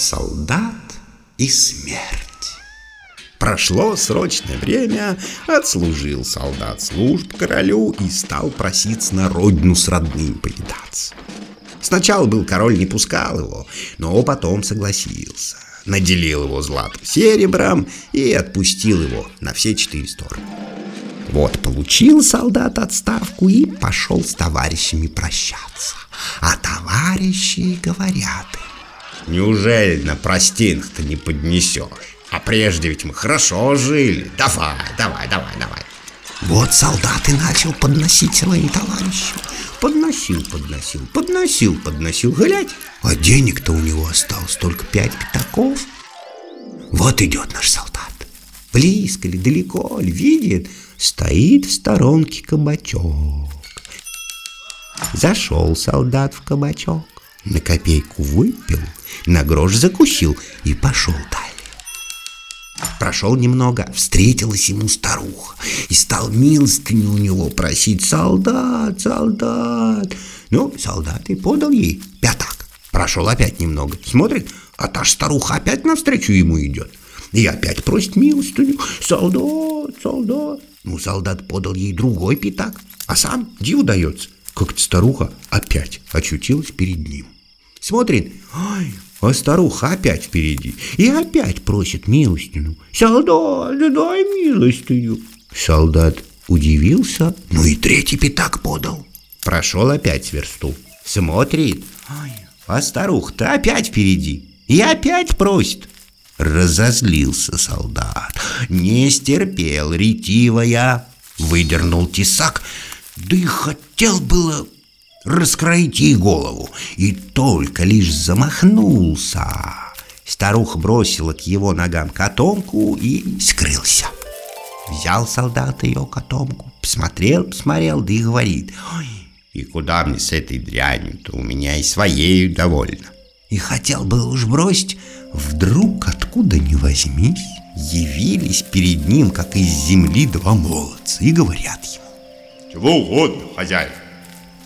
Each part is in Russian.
солдат и смерть. Прошло срочное время, отслужил солдат служб королю и стал проситься на родину с родным повидаться. Сначала был король не пускал его, но потом согласился. Наделил его златым серебром и отпустил его на все четыре стороны. Вот получил солдат отставку и пошел с товарищами прощаться. А товарищи говорят им, Неужели на простинах-то не поднесешь? А прежде ведь мы хорошо жили. Давай, давай, давай, давай. Вот солдат и начал подносить своим товарищам. Подносил, подносил, подносил, подносил, глядь. А денег-то у него осталось только пять пятаков. Вот идет наш солдат. Близко ли, далеко ли, видит, стоит в сторонке кабачок. Зашел солдат в кабачок, на копейку выпил, на грош закусил и пошел далее. Прошел немного, встретилась ему старуха и стал милостыню у него просить «Солдат, солдат!» Ну, солдат и подал ей пятак. Прошел опять немного, смотрит, а та ж старуха опять навстречу ему идет. И опять просит милостыню «Солдат, солдат!» Ну, солдат подал ей другой пятак, а сам диву дается. Как-то старуха опять очутилась перед ним. Смотрит, ай, а старуха опять впереди и опять просит милостину. «Солдат, дай милостыню!» Солдат удивился, ну и третий пятак подал. Прошел опять версту. Смотрит, ай, а старуха-то опять впереди и опять просит. Разозлился солдат, не стерпел ретивая, выдернул тесак, да и хотел было раскроить ей голову, и только лишь замахнулся. Старуха бросила к его ногам котомку и скрылся. Взял солдат ее котомку, посмотрел, посмотрел, да и говорит, «Ой, и куда мне с этой дрянью-то, у меня и своей довольно». И хотел был уж бросить, вдруг откуда ни возьмись, явились перед ним, как из земли, два молодца, и говорят ему, Чего угодно, хозяин.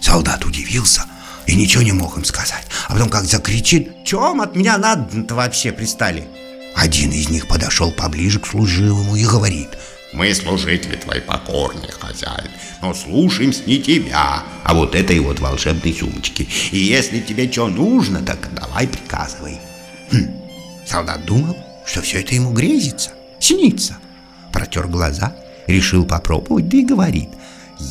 Солдат удивился и ничего не мог им сказать. А потом как закричит, чем от меня надо-то вообще пристали? Один из них подошел поближе к служивому и говорит, Мы служители твои покорные, хозяин, но слушаемся не тебя, а вот этой вот волшебной сумочки. И если тебе что нужно, так давай приказывай. Хм. Солдат думал, что все это ему грезится, снится. Протер глаза, решил попробовать, да и говорит,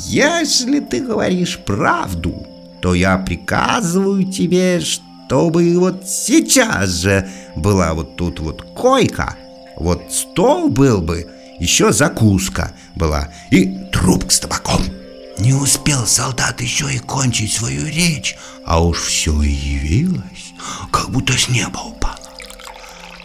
если ты говоришь правду, то я приказываю тебе, чтобы вот сейчас же была вот тут вот койка, вот стол был бы, еще закуска была и трубка с табаком. Не успел солдат еще и кончить свою речь, а уж все и явилось, как будто с неба упало.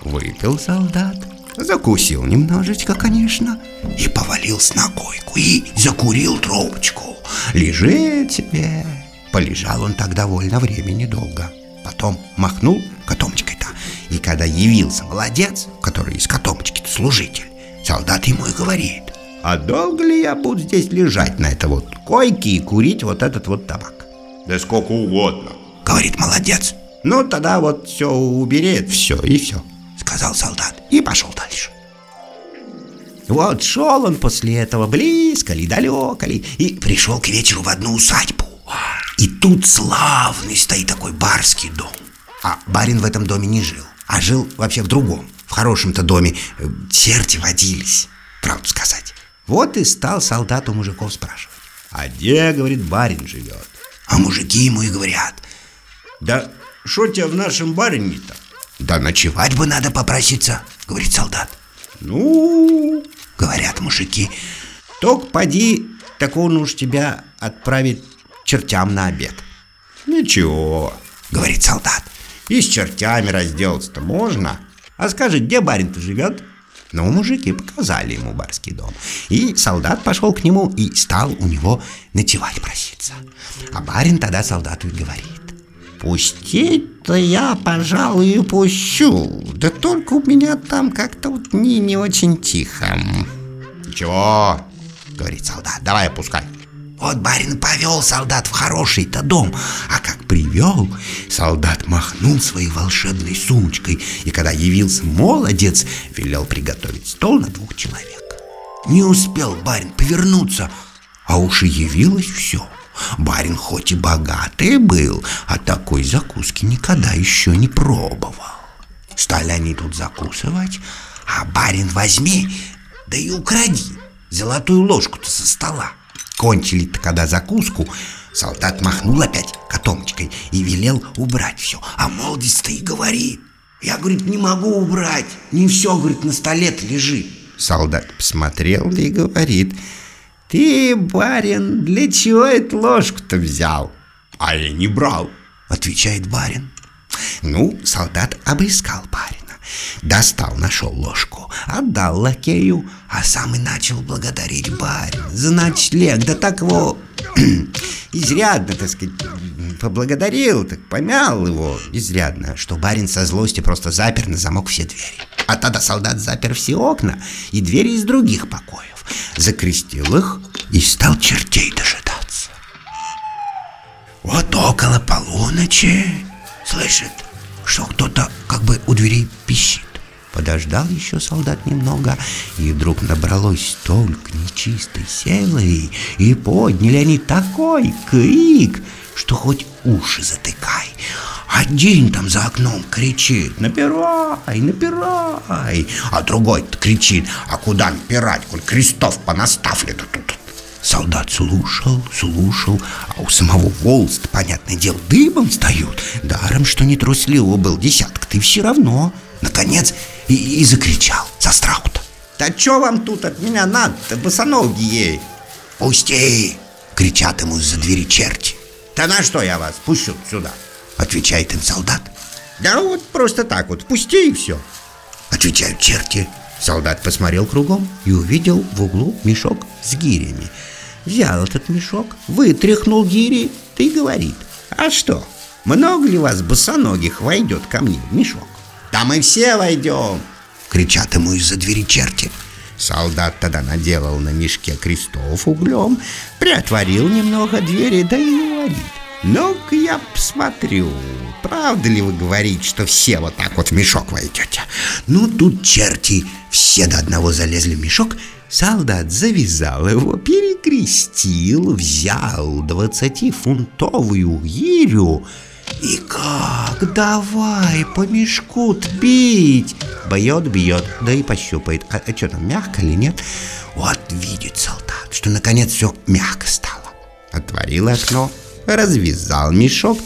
Выпил солдат, закусил немножечко, конечно, и повалился на койку, и закурил трубочку. Лежит себе. Полежал он так довольно времени долго. Потом махнул котомочкой-то, и когда явился молодец, который из котомочки-то служитель, солдат ему и говорит, а долго ли я буду здесь лежать на это вот койке и курить вот этот вот табак? Да сколько угодно. Говорит молодец. Ну тогда вот все убери, все и все, сказал солдат и пошел дальше. Вот шел он после этого близко ли, далеко ли, и пришел к вечеру в одну усадьбу. И тут славный стоит такой барский дом. А барин в этом доме не жил, а жил вообще в другом. В хорошем-то доме черти водились, правду сказать. Вот и стал солдат у мужиков спрашивать. А где, говорит, барин живет? А мужики ему и говорят. Да что тебе в нашем барине-то? Да ночевать бы надо попроситься, говорит солдат. Ну, говорят мужики, только поди, так он уж тебя отправит чертям на обед. Ничего, говорит солдат, и с чертями разделаться-то можно. А скажи, где барин-то живет? Ну, мужики показали ему барский дом. И солдат пошел к нему и стал у него ночевать проситься. А барин тогда солдату и говорит. Пустить-то я, пожалуй, и пущу. Да только у меня там как-то вот не, не очень тихо. Ничего, говорит солдат, давай пускай. Вот барин повел солдат в хороший-то дом, а как привел, солдат махнул своей волшебной сумочкой, и когда явился молодец, велел приготовить стол на двух человек. Не успел барин повернуться, а уж и явилось все. Барин хоть и богатый был, а такой закуски никогда еще не пробовал. Стали они тут закусывать, а барин возьми, да и укради золотую ложку-то со стола. Кончили-то когда закуску, солдат махнул опять котомочкой и велел убрать все. А молодец-то и говорит. Я, говорит, не могу убрать, не все, говорит, на столе лежит. Солдат посмотрел и говорит, ты, барин, для чего эту ложку-то взял? А я не брал, отвечает барин. Ну, солдат обыскал барина. Достал, нашел ложку, отдал лакею, а сам и начал благодарить барин за ночлег. Да так его изрядно, так сказать, поблагодарил, так помял его изрядно, что барин со злости просто запер на замок все двери. А тогда солдат запер все окна и двери из других покоев, закрестил их и стал чертей дожидаться. Вот около полуночи, слышит, что кто-то как бы у дверей пищит. Подождал еще солдат немного, и вдруг набралось столько нечистой силы, и подняли они такой крик, что хоть уши затыкай. Один там за окном кричит «Напирай, напирай!» А другой кричит «А куда напирать, коль крестов понаставлено тут?» Солдат слушал, слушал, а у самого волос понятное дело, дыбом встают. Даром, что не трусливо был десяток, ты все равно. Наконец и, и закричал со страху-то. «Да что вам тут от меня надо-то, босоногие?» «Пусти!» — кричат ему из-за двери черти. «Да на что я вас пущу сюда?» — отвечает им солдат. «Да вот просто так вот, пусти и все!» — отвечают черти. Солдат посмотрел кругом и увидел в углу мешок с гирями. Взял этот мешок, вытряхнул гири, и говорит. «А что, много ли вас босоногих войдет ко мне в мешок?» «Да мы все войдем!» — кричат ему из-за двери черти. Солдат тогда наделал на мешке крестов углем, приотворил немного двери, да и говорит. Ну-ка я посмотрю, правда ли вы говорите, что все вот так вот в мешок войдете? Ну, тут черти все до одного залезли в мешок, солдат завязал его, перекрестил, взял двадцатифунтовую гирю и как давай по мешку бить. Бьет, бьет, да и пощупает. А, а что там, мягко или нет? Вот видит солдат, что наконец все мягко стало. Отворил окно, развязал мешок,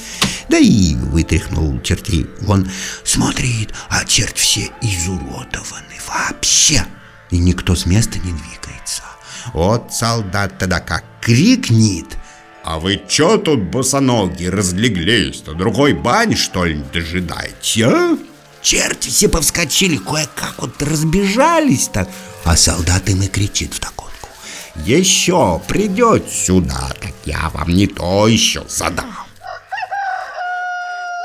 да и вытряхнул чертей. Он смотрит, а черт все изуродованы вообще, и никто с места не двигается. Вот солдат тогда как крикнет. «А вы чё тут, босоноги, разлеглись-то? Другой бань, что ли, дожидаете, а?» Черти все повскочили, кое-как вот разбежались так, а солдат им и кричит в таком еще придет сюда, так я вам не то еще задам.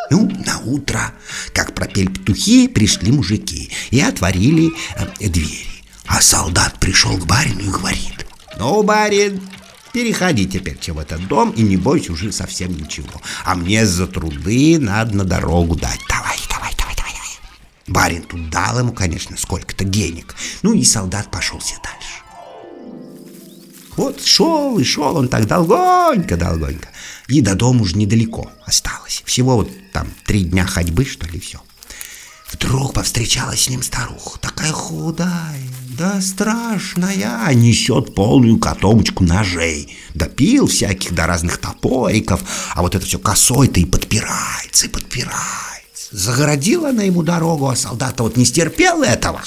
Ну, на утро, как пропели петухи, пришли мужики и отворили э, двери. А солдат пришел к барину и говорит, ну, барин, переходи теперь в этот дом и не бойся уже совсем ничего. А мне за труды надо на дорогу дать. Давай, давай, давай, давай. Барин тут дал ему, конечно, сколько-то денег. Ну и солдат пошел себе дальше. Вот шел и шел он так долгонько-долгонько. И до дома уже недалеко осталось. Всего вот там три дня ходьбы, что ли, все. Вдруг повстречалась с ним старуха, такая худая, да страшная, несет полную котомочку ножей, да всяких, да разных топориков, а вот это все косой-то и подпирается, и подпирается. Загородила она ему дорогу, а солдат вот не стерпел этого.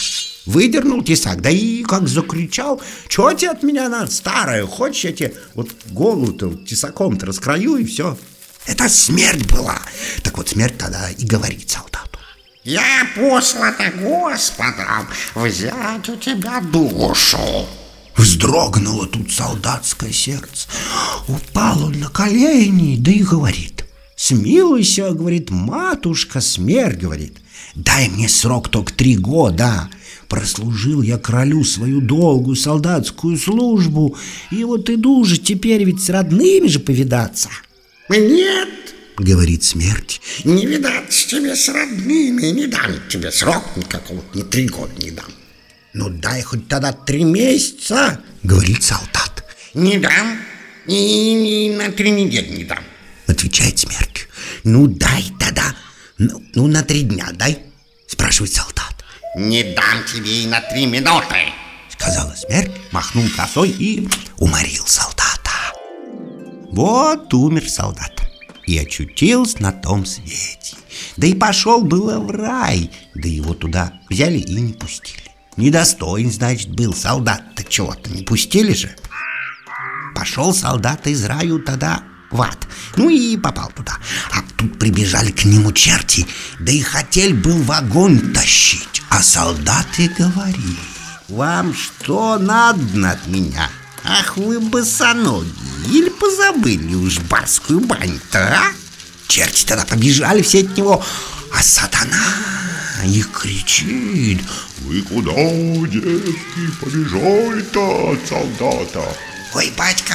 Выдернул тесак, да и как закричал, что тебе от меня надо, старая, хочешь я тебе вот голову-то тесаком-то раскрою и все. Это смерть была. Так вот смерть тогда и говорит солдату. Я послана Господом взять у тебя душу. Вздрогнуло тут солдатское сердце. Упал он на колени, да и говорит. Смилуйся, говорит, матушка, смерть, говорит. Дай мне срок только три года, Прослужил я королю свою долгую солдатскую службу, и вот иду же теперь ведь с родными же повидаться. Нет, Говорит смерть. не видаться тебе с родными, не дам тебе срок никакого, ни три года не дам. Ну дай хоть тогда три месяца, говорит солдат. Не дам, и, и на три недели не дам. Отвечает смерть. Ну дай тогда, ну, ну на три дня дай, спрашивает солдат. Не дам тебе и на три минуты. Сказала смерть, махнул косой и уморил солдата. Вот умер солдат и очутился на том свете. Да и пошел было в рай, да его туда взяли и не пустили. Недостоин, значит, был солдат-то чего-то, не пустили же. Пошел солдат из раю тогда в ад, ну и попал туда. А тут прибежали к нему черти, да и хотели был в огонь тащить. А солдаты говорили, вам что надо от меня? Ах вы босоногие, или позабыли уж барскую бань-то, а? Черти тогда побежали все от него, а сатана их кричит. Вы куда, девки, побежали-то от солдата? Ой, батька,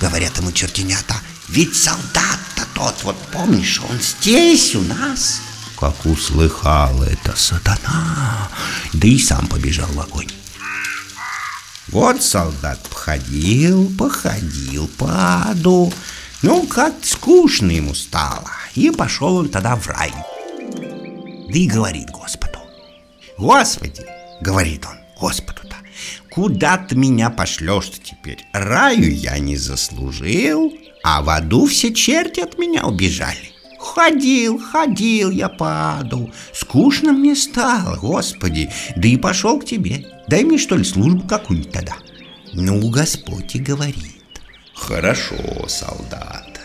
говорят ему чертенята, ведь солдат-то тот, вот помнишь, он здесь у нас. Как услыхал это сатана, да и сам побежал в огонь. Вот солдат походил, походил по аду, ну, как скучно ему стало, и пошел он тогда в рай. Да и говорит Господу, Господи, говорит он Господу-то, куда ты меня пошлешь-то теперь? Раю я не заслужил, а в аду все черти от меня убежали. Ходил, ходил я по аду, скучно мне стало, Господи, да и пошел к тебе. Дай мне, что ли, службу какую-нибудь тогда. Ну, Господь и говорит. Хорошо, солдат,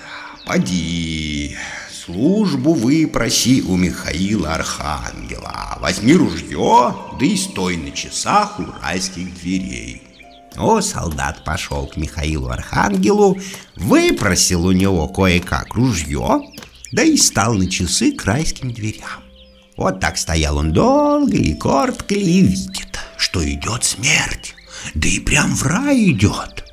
поди, службу выпроси у Михаила Архангела. Возьми ружье, да и стой на часах у райских дверей. О, солдат пошел к Михаилу Архангелу, выпросил у него кое-как ружье, да и стал на часы к райским дверям. Вот так стоял он долго и коротко и видит, что идет смерть, да и прям в рай идет.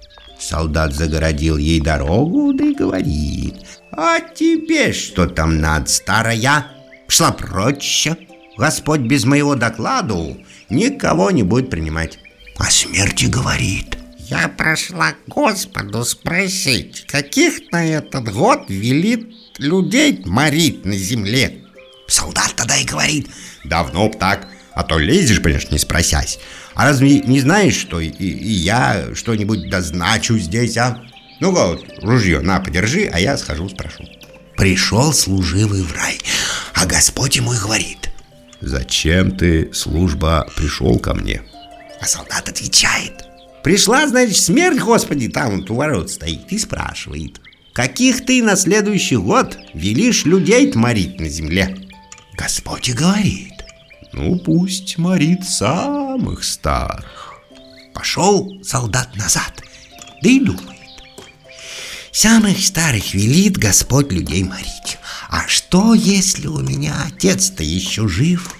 Солдат загородил ей дорогу, да и говорит, «А тебе что там надо, старая? Пшла прочь, Господь без моего докладу никого не будет принимать». А смерти говорит, Я прошла к Господу спросить, каких на этот год велит людей морить на земле. Солдат тогда и говорит, давно б так, а то лезешь, понимаешь, не спросясь. А разве не знаешь, что и, и я что-нибудь дозначу здесь, а? Ну-ка вот, ружье, на, подержи, а я схожу, спрошу. Пришел служивый в рай, а Господь ему и говорит. Зачем ты, служба, пришел ко мне? А солдат отвечает. Пришла, значит, смерть, Господи, там вот у ворот стоит и спрашивает. Каких ты на следующий год велишь людей морить на земле? Господь и говорит. Ну, пусть морит самых старых. Пошел солдат назад, да и думает. Самых старых велит Господь людей морить. А что, если у меня отец-то еще жив?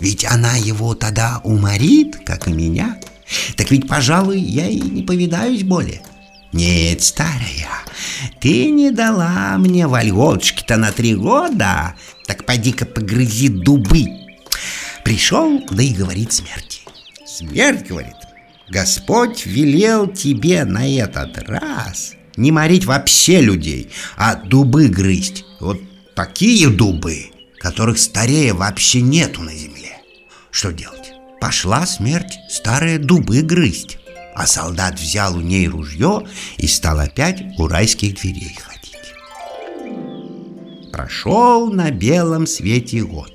Ведь она его тогда уморит, как и меня. Так ведь, пожалуй, я и не повидаюсь более. Нет, старая, ты не дала мне вольготушки-то на три года, так поди-ка погрызи дубы. Пришел, да и говорит смерти. Смерть говорит, Господь велел тебе на этот раз не морить вообще людей, а дубы грызть. Вот такие дубы, которых старее вообще нету на земле. Что делать? Пошла смерть старые дубы грызть. А солдат взял у ней ружье и стал опять у райских дверей ходить. Прошел на белом свете год.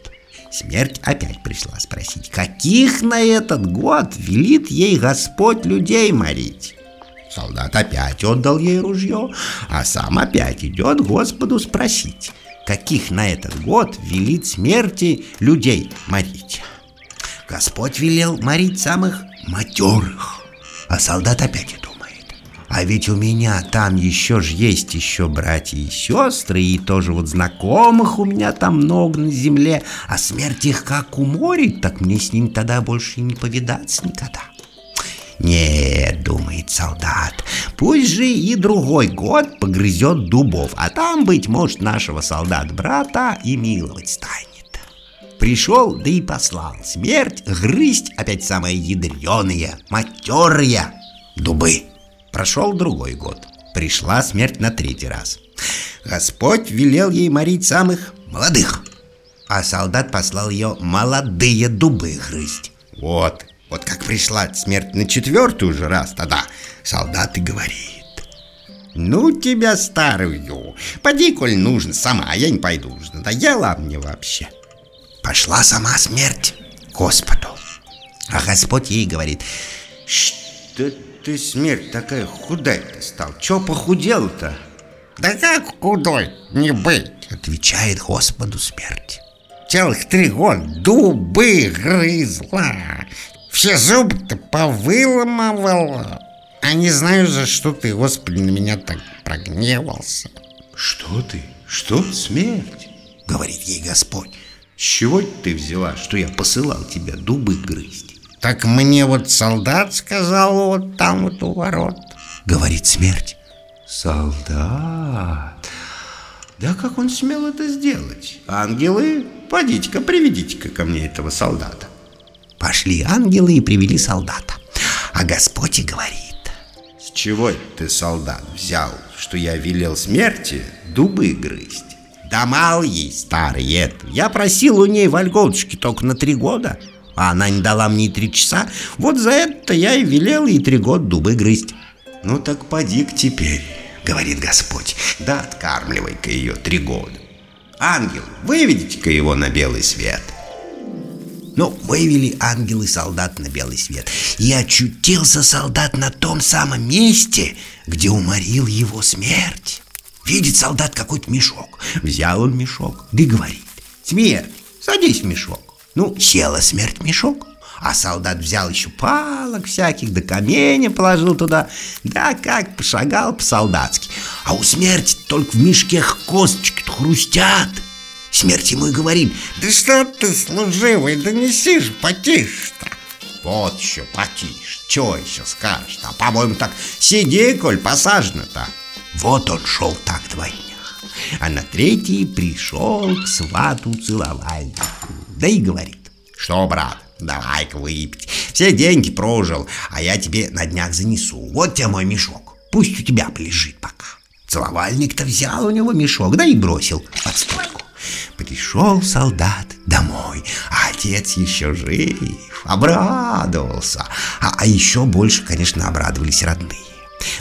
Смерть опять пришла спросить, каких на этот год велит ей Господь людей морить. Солдат опять отдал ей ружье, а сам опять идет Господу спросить, каких на этот год велит смерти людей морить. Господь велел морить самых матерых, а солдат опять и думает, А ведь у меня там еще ж есть еще братья и сестры, и тоже вот знакомых у меня там много на земле, а смерть их как уморит, так мне с ним тогда больше и не повидаться никогда. Нет, думает солдат, пусть же и другой год погрызет дубов, а там, быть может, нашего солдат-брата и миловать станет. Пришел, да и послал смерть грызть опять самое ядреное, матерые дубы. Прошел другой год. Пришла смерть на третий раз. Господь велел ей морить самых молодых, а солдат послал ее молодые дубы грызть. Вот, вот как пришла смерть на четвертый уже раз тогда, солдат и говорит. Ну тебя старую, поди, коль нужно, сама, я не пойду надоела мне вообще. Пошла сама смерть Господу. А Господь ей говорит, что ты, смерть, такая худая-то стал? Че похудел-то? Да как худой не быть? Отвечает Господу смерть. Целых три года дубы грызла, все зубы-то повыломывала. А не знаю, за что ты, Господи, на меня так прогневался. Что ты? Что смерть? Говорит ей Господь. С чего ты взяла, что я посылал тебя дубы грызть? Так мне вот солдат сказал вот там вот у ворот. Говорит смерть. Солдат? Да как он смел это сделать? Ангелы, подите-ка, приведите-ка ко мне этого солдата. Пошли ангелы и привели солдата. А Господь и говорит. С чего ты, солдат, взял, что я велел смерти дубы грызть? Да мал ей, старый, это. Я просил у ней вольготочки только на три года, а она не дала мне и три часа. Вот за это я и велел ей три года дубы грызть. Ну так поди-ка теперь, говорит Господь, да откармливай-ка ее три года. Ангел, выведите-ка его на белый свет. Ну, вывели ангелы солдат на белый свет. И очутился солдат на том самом месте, где уморил его смерть. Видит солдат какой-то мешок. Взял он мешок, да и говорит. Смерть, садись в мешок. Ну, села смерть в мешок. А солдат взял еще палок всяких, да камень положил туда. Да как пошагал по-солдатски. А у смерти только в мешке косточки хрустят. Смерть ему и говорит. Да что ты, служивый, донеси же потише-то. Вот еще потише, что еще скажешь? А по-моему так сиди, коль посажено-то. Вот он шел так два дня, а на третий пришел к свату целовальнику. Да и говорит, что, брат, давай-ка выпить. Все деньги прожил, а я тебе на днях занесу. Вот тебе мой мешок, пусть у тебя полежит пока. Целовальник-то взял у него мешок, да и бросил под стойку. Пришел солдат домой, а отец еще жив, обрадовался. А, а еще больше, конечно, обрадовались родные.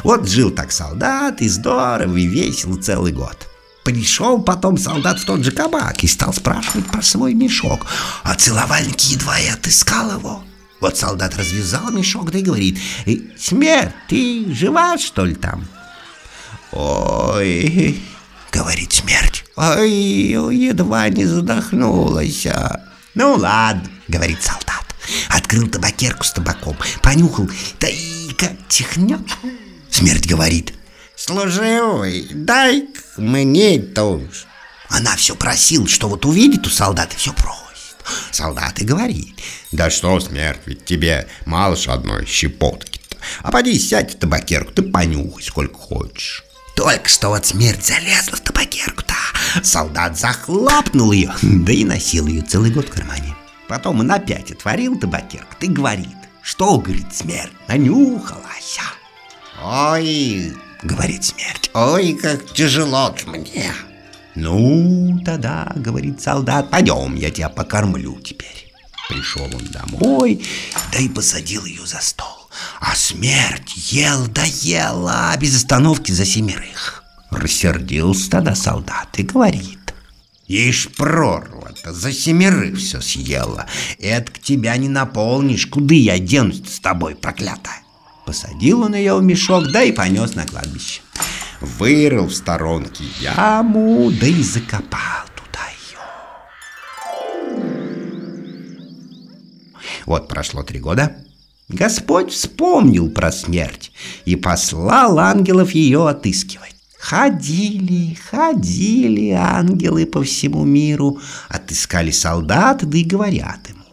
Вот жил так солдат, и здорово, и весело целый год. Пришел потом солдат в тот же кабак и стал спрашивать про свой мешок, а целовальник едва и отыскал его. Вот солдат развязал мешок, да и говорит, «Смерть, ты жива, что ли, там?» «Ой, — говорит смерть, — ой, едва не задохнулась». «Ну ладно, — говорит солдат, открыл табакерку с табаком, понюхал, да и как чихнет. Смерть говорит, Служивый, дай мне тоже. Она все просила, что вот увидит у солдата, все просит. Солдат и говорит, да что, смерть, ведь тебе мало ж одной щепотки-то. А поди сядь в табакерку, ты понюхай сколько хочешь. Только что вот смерть залезла в табакерку-то. Солдат захлопнул ее, да и носил ее целый год в кармане. Потом он опять отворил табакерку, ты говорит, что, говорит, смерть, нанюхалась. Ой, говорит смерть. Ой, как тяжело мне. Ну, тогда, говорит солдат, пойдем, я тебя покормлю теперь. Пришел он домой, да и посадил ее за стол. А смерть ел да ела без остановки за семерых. Рассердился тогда солдат и говорит. Ишь прорва-то, за семерых все съела. Это к тебя не наполнишь, куда я денусь с тобой, проклятая. Посадил он ее в мешок, да и понес на кладбище. Вырыл в сторонке яму, да и закопал туда ее. Вот прошло три года, Господь вспомнил про смерть и послал ангелов ее отыскивать. Ходили, ходили ангелы по всему миру, отыскали солдат, да и говорят ему.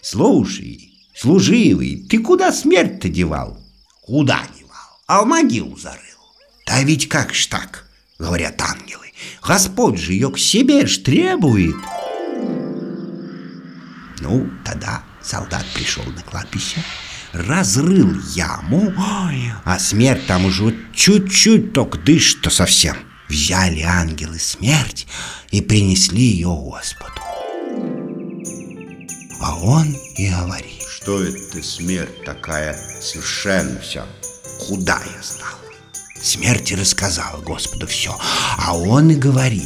Слушай, служивый, ты куда смерть-то девал? Куда девал? А в могилу зарыл. Да ведь как ж так, говорят ангелы, Господь же ее к себе ж требует. Ну, тогда солдат пришел на кладбище, разрыл яму, ой, а смерть там уже вот чуть-чуть только дышит-то совсем. Взяли ангелы смерть и принесли ее Господу. А он и говорит, Что это ты, смерть такая, совершенно вся? куда я знал. Смерть и рассказала Господу все, а он и говорит.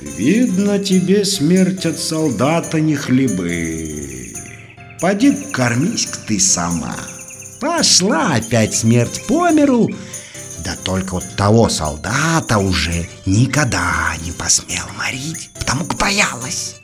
Видно тебе смерть от солдата не хлебы. Поди кормись-ка ты сама. Пошла опять смерть по миру, да только вот того солдата уже никогда не посмел морить, потому как боялась.